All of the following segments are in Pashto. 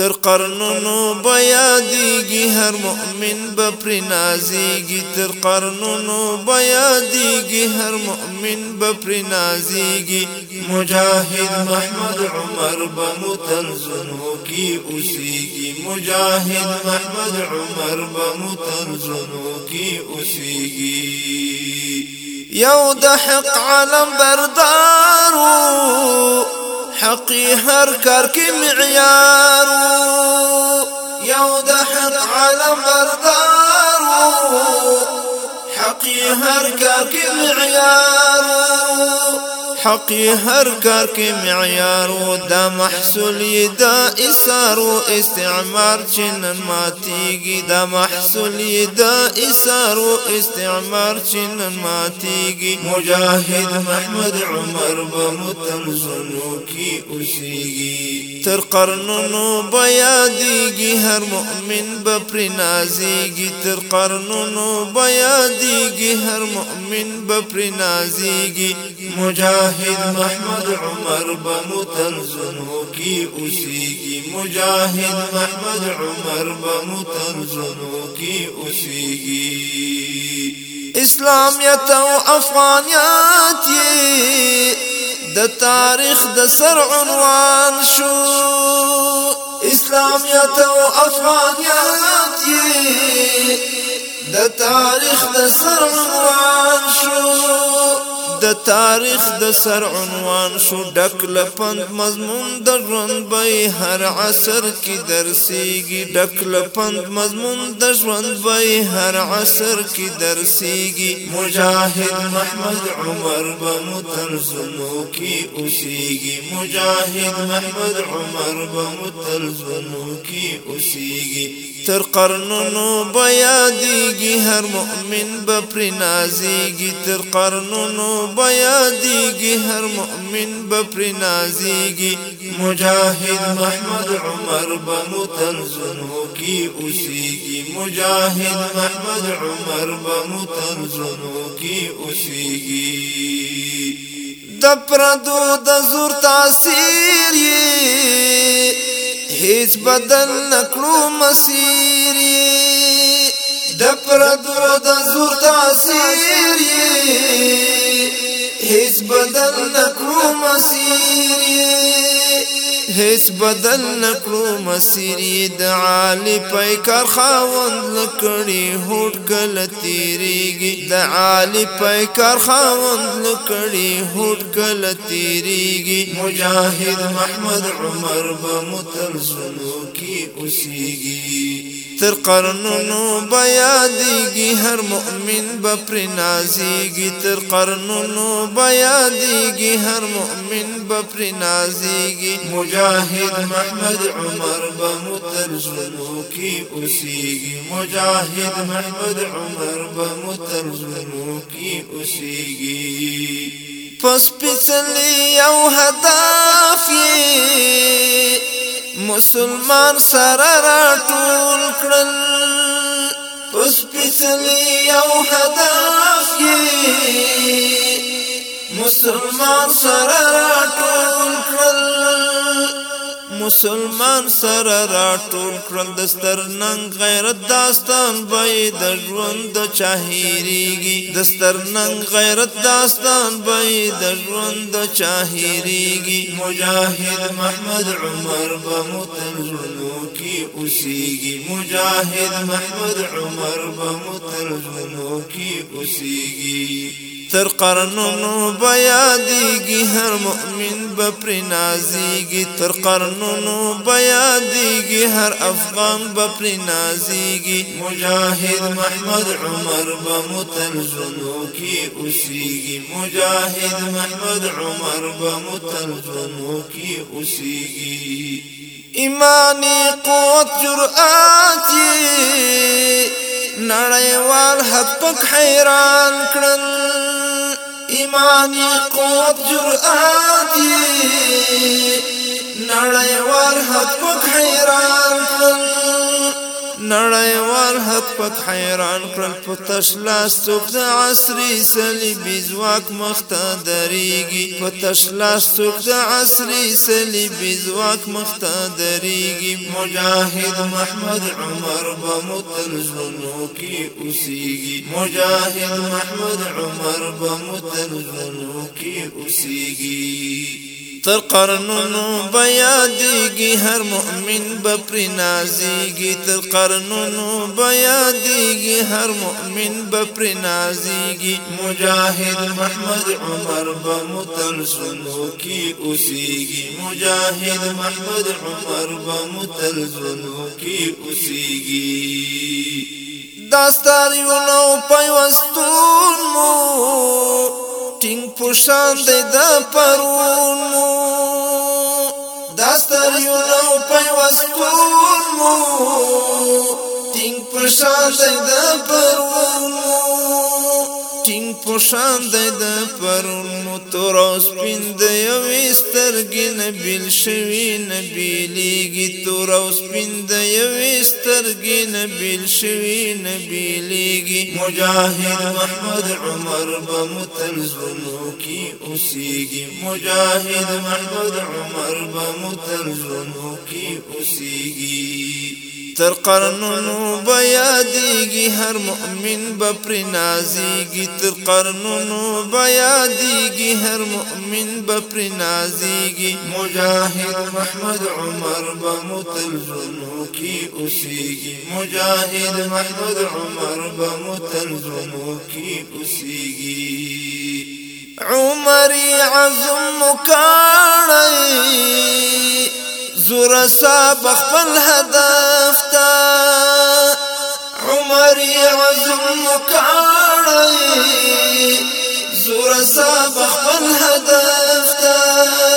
تر قرنونو بیادیگی هر مؤمن بپری نازیگی تر قرنونو بیادیگی هر مؤمن بپری نازیگی مجاهد محمد عمر بمتن زنو کی اسیگی مجاهد محمد عمر بمتن زنو کی اسیگی یو دحق علم بردارو حقي هر کار کې معیارو یو د حق حقي هر کار کې حق هر کار کې دا محصول دا اسارو استعمار چنن تيجي دا محصول دا اسارو استعمار چنن تيجي مجاهد محمد عمر به متمزنو کې اوسيږي تر قرنونو بیادیږي هر مؤمن به پر نازيږي تر قرنونو بیادیږي هر مؤمن به پر نازيږي مجاهد محمد عمر بمتر زنو أسيكي مجاهد کی مجاہد محمد عمر بمتر زنو کی اسی کی اسلامیت او افغانیات یہ د تاریخ د سر عنوان شو إسلام او افغانیات یہ د تاريخ د سر عنوان شو د تاریخ د سر عنوان شو ډک لپند مضمون د ژوند به هر عصر کې درسیږي ډک لپند مضمون د ژوند به هر عصر کې درسیږي مجاهد محمد عمر به مترزمو کې اوسیږي مجاهد محمد عمر به مترزمو کې اوسیږي تر قرنونو بیادیگی هر مؤمن بپری نازیگی تر قرنونو بیادیگی هر مؤمن بپری نازیگی مجاهد محمد عمر بنو تنزنو کی اسیگی مجاهد محمد عمر بنو تنزنو کی اسیگی دپردو دزور تاثیر یہ هیڅ بدل نکړو مسیری د پر د زور تاثیر هیڅ بدل نکړو مسیر هیڅ بدل نکړو مسیر د عالی پیکر خاوند لکړي هوټ کله تیریږي د عالی پیکر خاوند لکړي هوټ کله تیریږي مجاهد محمد عمر به متل سلوکی اوسيږي تر قرنونو بیادیگی هر مؤمن بپر نازیگی تر قرنونو بیادیگی هر مؤمن بپر نازیگی مجاہد محمد عمر بمتر زنو کی اسیگی مجاہد محمد عمر بمتر زنو کی اسیگی پس پسلی او هدف یہ مسلمان سره راټول کړل پس پسلی او هدف یې مسلمان سره راټول کړل مسلمان سره راټول کړل د سترننګ غیرت داستان به د ژوند چاهیریږي د سترننګ غیرت داستان به د ژوند چاهیریږي مجاهد محمد عمر به متلونو کی اوسیږي مجاهد محمد عمر به متلونو کی اوسیږي تر قرنونو بیا دیگی ہر ممن بکری نازیگی تر قرنونو بیا دیگی ہر عفنگ بکری نازیگی مجاہد محمد عمر بمتلو کی اسی گی مجاہد محمد عمر بمتلو کی اسی گی ایمانی قوت چر آچی نڑے حیران کرن ایمانی قوت جرآتی نړیوال حق حیران کړل نړیوال حق پک حیران کړل په تشلاس څوک د عصري صلیبي ځواک مخته درېږي په تشلاس څوک د عصري صلیبي ځواک مخته درېږي مجاهد محمد عمر به مو تل زړونو کې اوسېږي مجاهد محمد عمر به مو تل زړونو کې اوسېږي تر قرنونو بیادیگی هر مؤمن بپری نازیگی تر قرنونو بیادیگی هر مؤمن بپری نازیگی مجاہد محمد عمر بمتر سنو کی اسیگی مجاہد محمد عمر بمتر سنو کی اسیگی داستاریونو پیوستون مو ټینګ پوشان دی د پرونو داستر یو نو پیوس کولمو ټینګ پوشان دی د پرونو شان دی د پرون متور سپین د یو سترګې نه بیل شوی نه بیلیږي تور او سپین د یو سترګې نه بیل شوی نه بیلیږي مجاهد محمد عمر به متلزمو کی اوسیږي مجاهد محمد عمر به متلزمو کی اوسیږي تر قرنونو بیادیگی هر مؤمن بپر نازیگی تر قرنونو بیادیگی هر مؤمن بپر نازیگی مجاہد محمد عمر بمتل زنو کی اسیگی مجاہد محمد عمر بمتل زنو کی اسیگی عمری عظم مکاڑی رسا بخپل هدف تا عمر عزم کاړی زور رسا بخپل هدف تا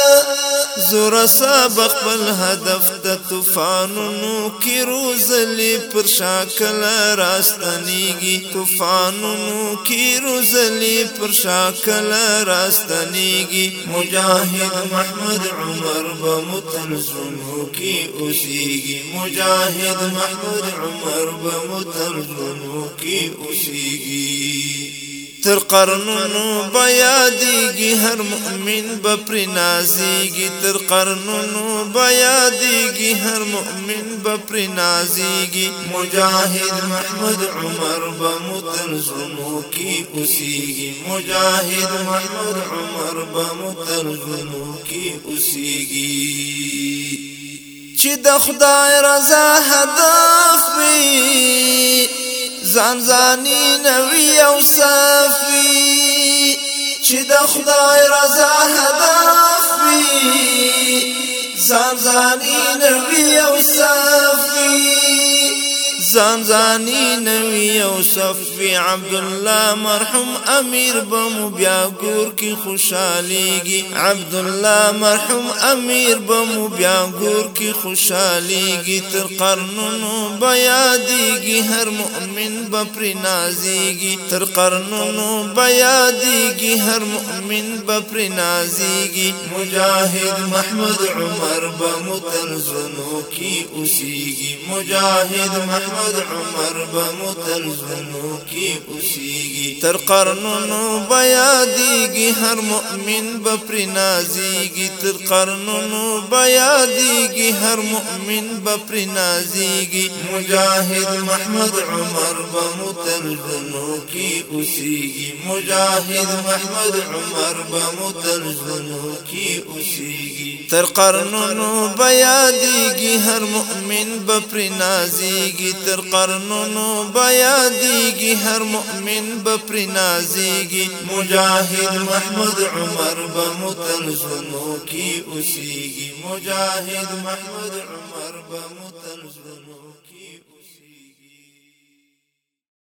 زور سبق بل هدف د طوفانونو کی روزلی پر شاکل راستنیږي طوفانونو کی روزلی پر شاکل راستنیږي مجاهد محمد عمر به متلزمو کی اوسیږي مجاهد محمد عمر به متلزمو کی اوسیږي تر قرنونو بیا دیگی ہر مؤمن بپری نازی گی تر قرنونو بیا دیگی ہر مؤمن بپری نازی مجاہد محمد عمر بمتر زمو کی مجاہد گی مجاہد بمتر زمو کی اسیگی چی دا خدای رزا خدار بی ځان ځاني نوي او صافي چې د خدای رضا هدف وي ځان ځاني نوي او صافي ځان ځاني نوي او صفي عبد الله مرحوم امیر بمو بیا ګور کې خوشاليږي عبد الله مرحوم امیر بمو بیا ګور کې خوشاليږي تر قرنونو بیا دیږي هر مؤمن بپر نازيږي تر قرنونو بیا دیږي هر مؤمن بپر نازيږي مجاهد محمد عمر بمو تر زنو کې اوسيږي مجاهد محمد محمد عمر به مو تل زړونو کې تر هر مؤمن به پرې نازېږي تر قرنونو به هر مؤمن به پرې مجاهد محمد عمر به مو تل مجاهد محمد عمر به مو تل زړونو کې اوسېږي تر هر مؤمن به پرې تر قرنونو بیا دیگی هر مؤمن بپری نازیگی مجاہد محمد عمر بمتن زنو کی اسیگی مجاہد محمد عمر بمتن